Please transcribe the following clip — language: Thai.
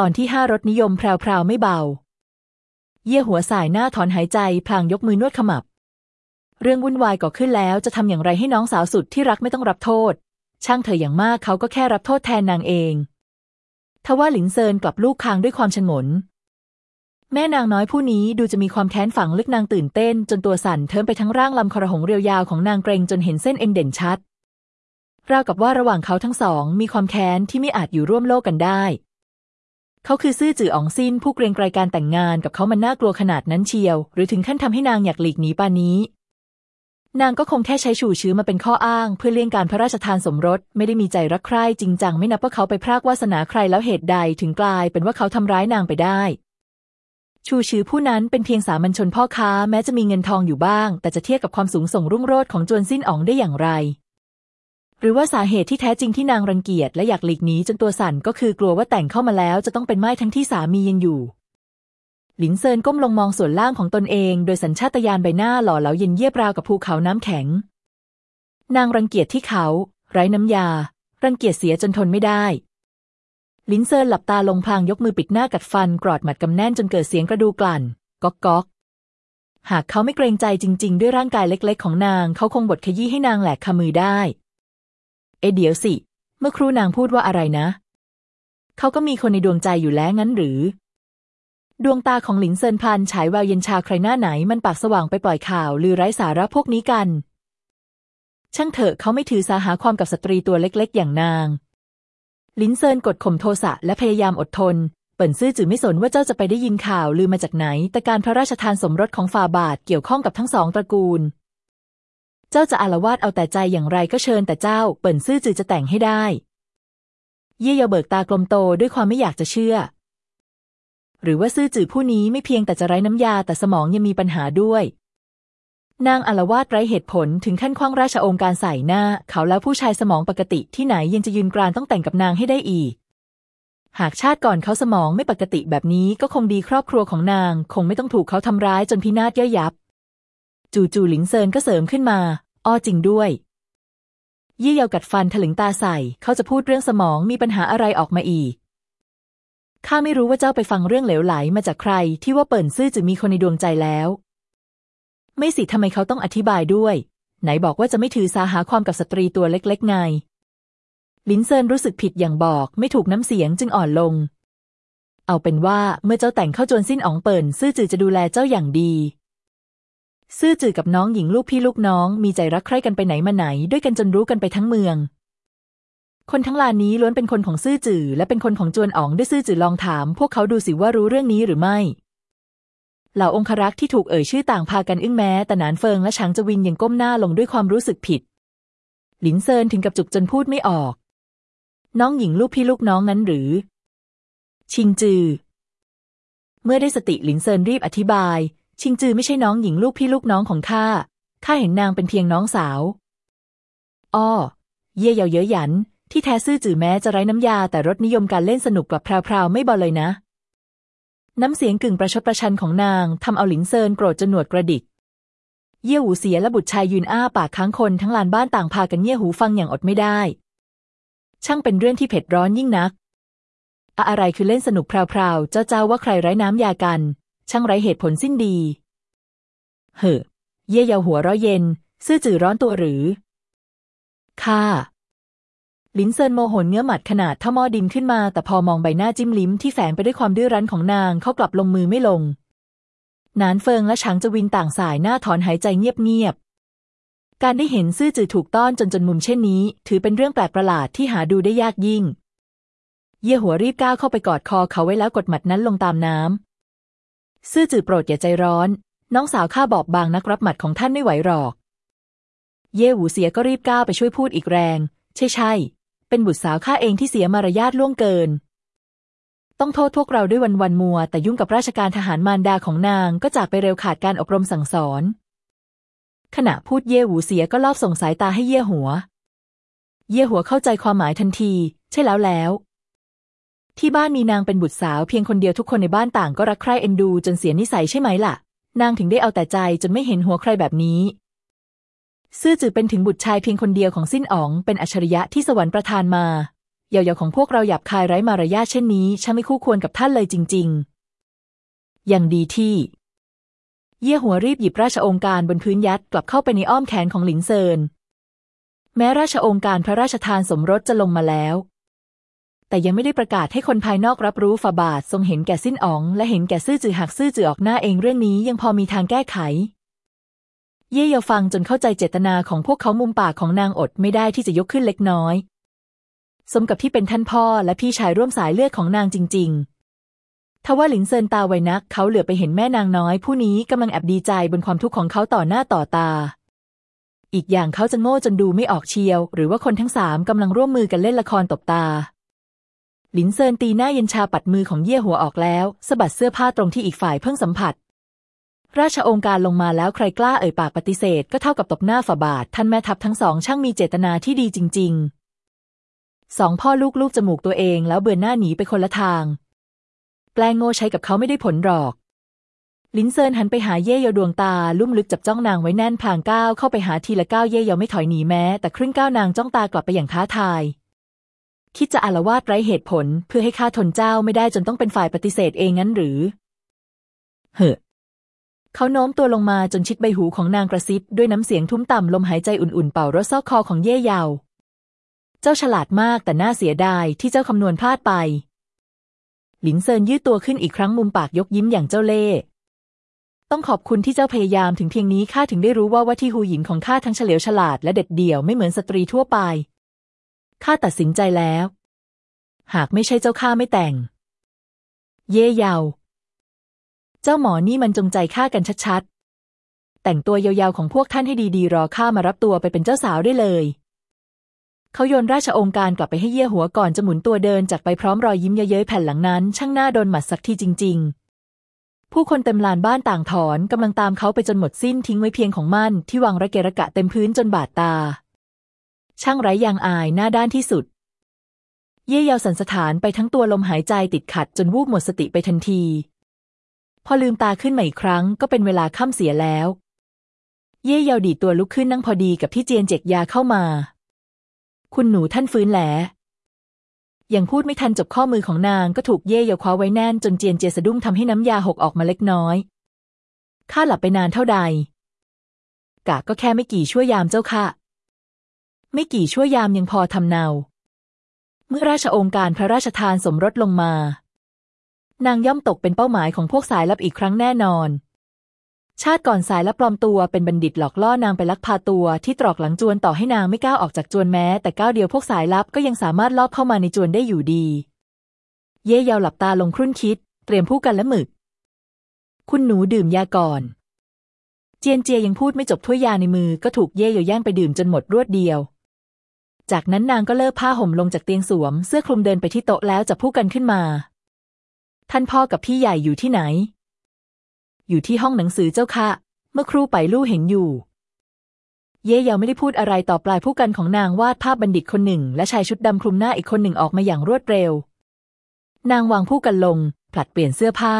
ตอนที่ห้ารถนิยมแพรวๆไม่เบา เยี่ยหัวสายหน้าถอนหายใจ พลางยกมือนวดขมับ เรื่องวุ่นวายก่อขึ้นแล้วจะทำอย่างไรให้น้องสาวสุดที่รักไม่ต้องรับโทษ ช่างเถออย่างมากเขาก็แค่รับโทษแทนนางเองทว่าหลินเซินกลับลูกคางด้วยความฉงน แม่นางน้อยผู้นี้ดูจะมีความแค้นฝังลึกนางตื่นเต้น จนตัวสั่นเทิมไปทั้งร่างลำคอรหงเรียวยาวของนางเกรงจนเห็นเส้นเอ็นเด่นชัดราวกับว่าระหว่างเขาทั้งสองมีความแค้นที่ไม่อาจอยู่ร่วมโลกกันได้ เขาคือซื่อจื่ออ๋องซินผู้เกรงไกรการแต่งงานกับเขามันน่ากลัวขนาดนั้นเชียว หรือถึงขั้นทำให้นางอยากหลีกหนีปานนี้ นางก็คงแค่ใช้ฉู่ชื้อมาเป็นข้ออ้าง เพื่อเลี่ยงการพระราชทานสมรส ไม่ได้มีใจรักใคร่จริงจังไม่นับว่าเขาไปพรากวาสนาใครแล้วเหตุใดถึงกลายเป็นว่าเขาทำร้ายนางไปได้ ชูชื้อผู้นั้นเป็นเพียงสามัญชนพ่อค้าแม้จะมีเงินทองอยู่บ้าง แต่จะเทียบกับความสูงส่งรุ่งโรจน์ของจวนสิ้นอ๋องได้อย่างไร หรือว่าสาเหตุที่แท้จริงที่นางรังเกียจและอยากหลีกหนีจนตัวสั่นก็คือกลัวว่าแต่งเข้ามาแล้วจะต้องเป็นไม้ทั้งที่สามียังอยู่ หลินเซินก้มลงมองส่วนล่างของตนเอง โดยสัญชาตญาณใบหน้าหล่อเหลาเย็นเยียบราวกับภูเขาน้ำแข็ง นางรังเกียจที่เขา ไร้น้ำยา รังเกียจเสียจนทนไม่ได้หลินเซินหลับตาลงพลางยกมือปิดหน้ากัดฟันกรอดหมัดกำแน่นจนเกิดเสียงกระดูกลั่นก๊อกก๊อก หากเขาไม่เกรงใจจริง ๆ ด้วยร่างกายเล็ก ๆ ของนาง เขาคงบดขยี้ให้นางแหลกคามือได้ เอเดี๋ยวสิ เมื่อครู่นางพูดว่าอะไรนะ เขาก็มีคนในดวงใจอยู่แล้วงั้นหรือ ดวงตาของหลินเซินพลันฉายแววเย็นชาใครหน้าไหนมันปากสว่างไปปล่อยข่าวลือไร้สาระพวกนี้กัน ช่างเถอะเขาไม่ถือสาหาความกับสตรีตัวเล็กๆ อย่างนางหลินเซินกดข่มโทสะและพยายามอดทน เปิ่นซื่อจือไม่สนว่าเจ้าจะไปได้ยินข่าวลือมาจากไหน แต่การพระราชทานสมรสของฝ่าบาทเกี่ยวข้องกับทั้งสองตระกูล เจ้าจะอารวาสเอาแต่ใจอย่างไรก็เชิญแต่เจ้าเปิ่นซื่อจือจะแต่งให้ได้ เย่เยาเบิกตากลมโตด้วยความไม่อยากจะเชื่อ หรือว่าซื่อจือผู้นี้ไม่เพียงแต่จะไร้น้ำยาแต่สมองยังมีปัญหาด้วย นางอารวาสไร้เหตุผลถึงขั้นคว้างราชองค์การใส่หน้า เขาแล้วผู้ชายสมองปกติที่ไหนยังจะยืนกรานต้องแต่งกับนางให้ได้อีกหากชาติก่อนเขาสมองไม่ปกติแบบนี้ก็คงดีครอบครัวของนาง คงไม่ต้องถูกเขาทำร้ายจนพินาศย่อยยับ จู่ๆหลินเซินก็เสริมขึ้นมา อ้อจริงด้วย เย่เยากัดฟันถลึงตาใส่ เขาจะพูดเรื่องสมองมีปัญหาอะไรออกมาอีก ข้าไม่รู้ว่าเจ้าไปฟังเรื่องเหลวไหลมาจากใคร ที่ว่าเปิ่นซื่อจือมีคนในดวงใจแล้ว ไม่สิทำไมเขาต้องอธิบายด้วย ไหนบอกว่าจะไม่ถือสาหาความกับสตรีตัวเล็กๆไงหลินเซินรู้สึกผิดอย่างบอกไม่ถูกน้ำเสียงจึงอ่อนลง เอาเป็นว่าเมื่อเจ้าแต่งเข้าจวนจิ้นอ๋องเปิ่นซื่อจือจะดูแลเจ้าอย่างดี ซื่อจือกับน้องหญิงลูกพี่ลูกน้องมีใจรักใคร่กันไปไหนมาไหน ด้วยกันจนรู้กันไปทั้งเมือง คนทั้งลานนี้ล้วนเป็นคนของซื่อจือและเป็นคนของจวนอ๋องด้วยซื่อจือลองถาม พวกเขาดูสิว่ารู้เรื่องนี้หรือไม่ เหล่าองครักษ์ที่ถูกเอ่ยชื่อต่างพากันอึ้งแม้แต่นานเฟิงและฉางจวินยังก้มหน้าลงด้วยความรู้สึกผิด หลินเซินถึงกับจุกจนพูดไม่ออก น้องหญิงลูกพี่ลูกน้องนั้นหรือ ชิงจือ เมื่อได้สติหลินเซินรีบอธิบาย ชิงจือไม่ใช่น้องหญิงลูกพี่ลูกน้องของข้า ข้าเห็นนางเป็นเพียงน้องสาว อ้อ เย่เยาเย้ยหยัน ที่แท้ซื่อจือแม้จะไร้น้ำยาแต่รสนิยมการเล่นสนุกกลับแพรวพราวไม่เบาเลยนะ น้ำเสียงกึ่งประชดประชันของนางทำเอาหลินเซินโกรธจนหนวดกระดิก เย่หูเสียและบุตรชายยืนอ้าปากค้างคนทั้งลานบ้านต่างพากันเงี่ยหูฟังอย่างอดไม่ได้ ช่างเป็นเรื่องที่เผ็ดร้อนยิ่งนักอะไรคือเล่นสนุกพราวๆ เจ้าเจ้าว่าใครไร้น้ำยากัน ช่างไร้เหตุผลสิ้นดี เหอะ เย่เยาหัวเราะเย็น ซื่อจื่อร้อนตัวหรือ ค่ะลินเซินโมโหจนเงื้อหมัดขนาดเท่าหม้อดินขึ้นมา แต่พอมองใบหน้าจิ้มลิ้มที่แฝงไปด้วยความดื้อรั้นของนางเขากลับลงมือไม่ลง นานเฟิงและฉางจวินต่างส่ายหน้าถอนหายใจเงียบๆ การได้เห็นซื่อจื่อถูกต้อนจนจนมุมเช่นนี้ ถือเป็นเรื่องแปลกประหลาดที่หาดูได้ยากยิ่ง เย่หัวรีบก้าวเข้าไปกอดคอเขาไว้แล้วกดหมัดนั้นลงตามน้ำ ซื่อจือโปรดอย่าใจร้อน น้องสาวข้าบอบบางนักรับหมัดของท่านไม่ไหวหรอก เย่หูเสียก็รีบก้าวไปช่วยพูดอีกแรง ใช่ใช่ เป็นบุตรสาวข้าเองที่เสียมารยาทล่วงเกิน ต้องโทษพวกเราด้วยวันวันมัว แต่ยุ่งกับราชการทหารมารดาของนางก็จากไปเร็วขาดการอบรมสั่งสอน ขณะพูดเย่หูเสียก็ลอบส่งสายตาให้เย่หัว เย่หัวเข้าใจความหมายทันที ใช่แล้วแล้ว ที่บ้านมีนางเป็นบุตรสาวเพียงคนเดียวทุกคนในบ้านต่างก็รักใคร่เอ็นดูจนเสียนิสัยใช่ไหมล่ะ นางถึงได้เอาแต่ใจจนไม่เห็นหัวใครแบบนี้ ซื่อจือเป็นถึงบุตรชายเพียงคนเดียวของสิ้นอ๋อง เป็นอัจฉริยะที่สวรรค์ประทานมาเยาวๆของพวกเราหยาบคายไร้มารยาทเช่นนี้ช่างไม่คู่ควรกับท่านเลยจริง ๆ อย่างดีที่ เย่หัวรีบหยิบราชองค์การบนพื้นยัดกลับเข้าไปในอ้อมแขนของหลินเซิน แม้ราชองค์การพระราชทานสมรสจะลงมาแล้ว แต่ยังไม่ได้ประกาศให้คนภายนอกรับรู้ฝ่าบาททรงเห็นแก่สิ้นอ๋อง และเห็นแก่ซื่อจือหักซื่อจือออกหน้าเองเรื่องนี้ยังพอมีทางแก้ไข เย่เยาฟังจนเข้าใจเจตนาของพวกเขามุมปากของนางอดไม่ได้ที่จะยกขึ้นเล็กน้อย สมกับที่เป็นท่านพ่อและพี่ชายร่วมสายเลือดของนางจริง ๆ ทว่าหลินเซินตาไวนักเขาเหลือไปเห็นแม่นางน้อย ผู้นี้กำลังแอบดีใจบนความทุกข์ของเขาต่อหน้าต่อตาอีกอย่างเขาจะโง่จนดูไม่ออกเชียว หรือว่าคนทั้งสามกำลังร่วมมือกันเล่นละครตบตา หลินเซินตีหน้าเย็นชาปัดมือของเย่หัวออกแล้วสะบัดเสื้อผ้าตรงที่อีกฝ่ายเพิ่งสัมผัส ราชองค์การลงมาแล้วใครกล้าเอ่ยปากปฏิเสธ ก็เท่ากับตบหน้าฝ่าบาท ท่านแม่ทัพทั้งสองช่างมีเจตนาที่ดีจริง ๆ สองพ่อลูกลูกจมูกตัวเองแล้วเบือนหน้าหนีไปคนละทาง แปลงโง่ใช้กับเขาไม่ได้ผลหรอกลินเซินหันไปหาเย่เยาดวงตา ลุ่มลึกจับจ้องนางไว้แน่นพลางก้าวเข้าไปหาทีละก้าวเย่เยาไม่ถอยหนีแม้ แต่ครึ่งก้าวนางจ้องตากลับไปอย่างท้าทาย คิดจะอารวาสไร้เหตุผลเพื่อให้ข้าทนเจ้าไม่ได้จนต้องเป็นฝ่ายปฏิเสธเองงั้นหรือเฮ้อเขาโน้มตัวลงมาจนชิดใบหูของนางกระซิบด้วยน้ำเสียงทุ้มต่ำลมหายใจอุ่นๆเป่ารถซอกคอของเย่เยา เจ้าฉลาดมากแต่น่าเสียดายที่เจ้าคำนวณพลาดไป หลินเซินยืดตัวขึ้นอีกครั้งมุมปากยกยิ้มอย่างเจ้าเล่ห์ต้องขอบคุณที่เจ้าพยายามถึงเพียงนี้ข้าถึงได้รู้ว่าว่าที่หูหญิงของข้าทั้งเฉลียวฉลาดและเด็ดเดี่ยวไม่เหมือนสตรีทั่วไป ข้าตัดสินใจแล้ว หากไม่ใช่เจ้าข้าไม่แต่ง เย่เยา เจ้าหมอนี่มันจงใจฆ่ากันชัดๆ แต่งตัวยาวๆของพวกท่านให้ดีๆ รอข้ามารับตัวไปเป็นเจ้าสาวได้เลย เขาโยนราชองค์การกลับไปให้เย่หัวก่อนจะหมุนตัวเดินจากไปพร้อมรอยยิ้มเย้ยๆแผ่นหลังนั้น ช่างหน้าโดนหมัดสักทีจริง ๆผู้คนเต็มลานบ้านต่างถอนกำลังตามเขาไปจนหมดสิ้นทิ้งไว้เพียงของมั่นที่วางระเกะระกะเต็มพื้นจนบาดตา ช่างไร้ยางอายหน้าด้านที่สุด เย่เยาสันสถานไปทั้งตัวลมหายใจติดขัดจนวูบหมดสติไปทันที พอลืมตาขึ้นมาอีกครั้งก็เป็นเวลาค่ำเสียแล้ว เย่เยาดีตัวลุกขึ้นนั่งพอดีกับที่เจียนเจกยาเข้ามา คุณหนูท่านฟื้นแหลยังพูดไม่ทันจบข้อมือของนางก็ถูกเย่เยาคว้าไว้แน่นจนเจียนเจสะดุ้งทำให้น้ำยาหกออกมาเล็กน้อยข้าหลับไปนานเท่าใดกะก็แค่ไม่กี่ชั่วยามเจ้าค่ะ ไม่กี่ชั่วยามยังพอทำเนา เมื่อราชองค์การพระราชทานสมรสลงมา นางย่อมตกเป็นเป้าหมายของพวกสายลับอีกครั้งแน่นอน ชาติก่อนสายลับปลอมตัวเป็นบัณฑิตหลอกล่อนางไปลักพาตัวที่ตรอกหลังจวนต่อให้นางไม่ก้าวออกจากจวนแม้ แต่ก้าวเดียวพวกสายลับก็ยังสามารถลอบเข้ามาในจวนได้อยู่ดี เย่เยาหลับตาลงครุ่นคิด เตรียมพูดกันและหมึก คุณหนูดื่มยาก่อนเจียนเจียยังพูดไม่จบถ้วยยาในมือก็ถูกเย่เยาแย่งไปดื่มจนหมดรวดเดียว จากนั้นนางก็เลิกผ้าห่มลงจากเตียงสวม เสื้อคลุมเดินไปที่โต๊ะแล้วจะพูดกันขึ้นมา ท่านพ่อกับพี่ใหญ่อยู่ที่ไหน อยู่ที่ห้องหนังสือเจ้าค่ะ เมื่อครูไปลู่เห็นอยู่ เย่เยาไม่ได้พูดอะไรต่อปลายผู้กันของนางวาดภาพบัณฑิตคนหนึ่ง และชายชุดดำคลุมหน้าอีกคนหนึ่งออกมาอย่างรวดเร็ว นางวางผู้กันลงผลัดเปลี่ยนเสื้อผ้า